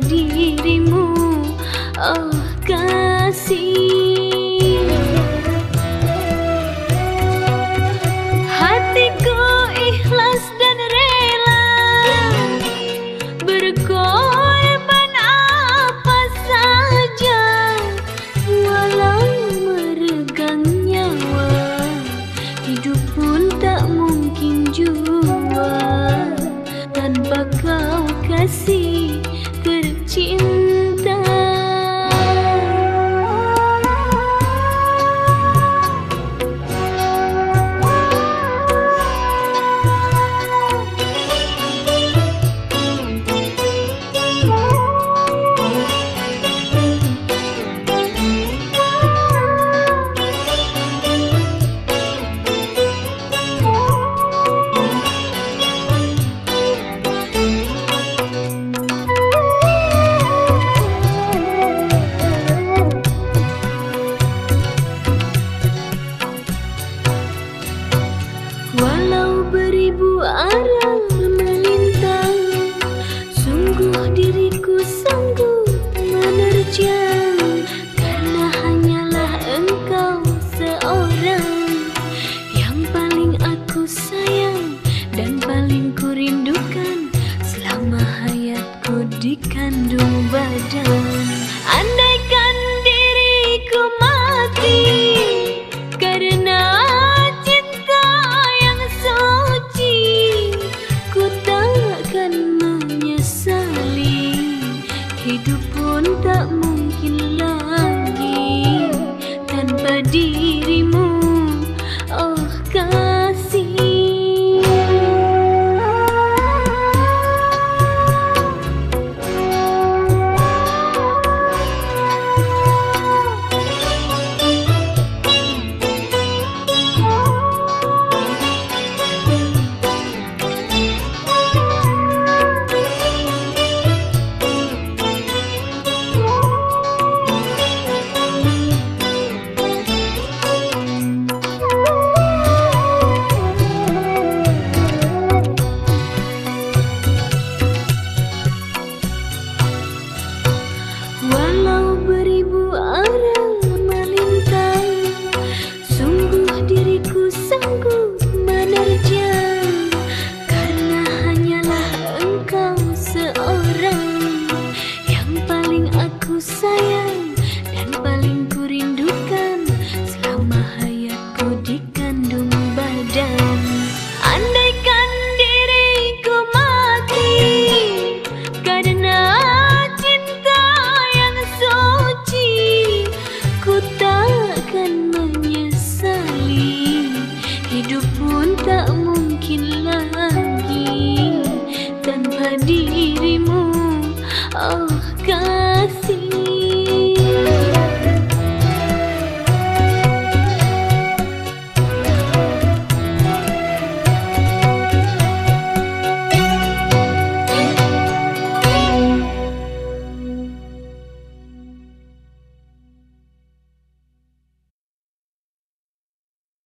dirimu. Oh kasih Walau beribu arah melintang Sungguh diriku sanggup menerjang. Karena hanyalah engkau seorang Yang paling aku sayang. Dirimu. oh.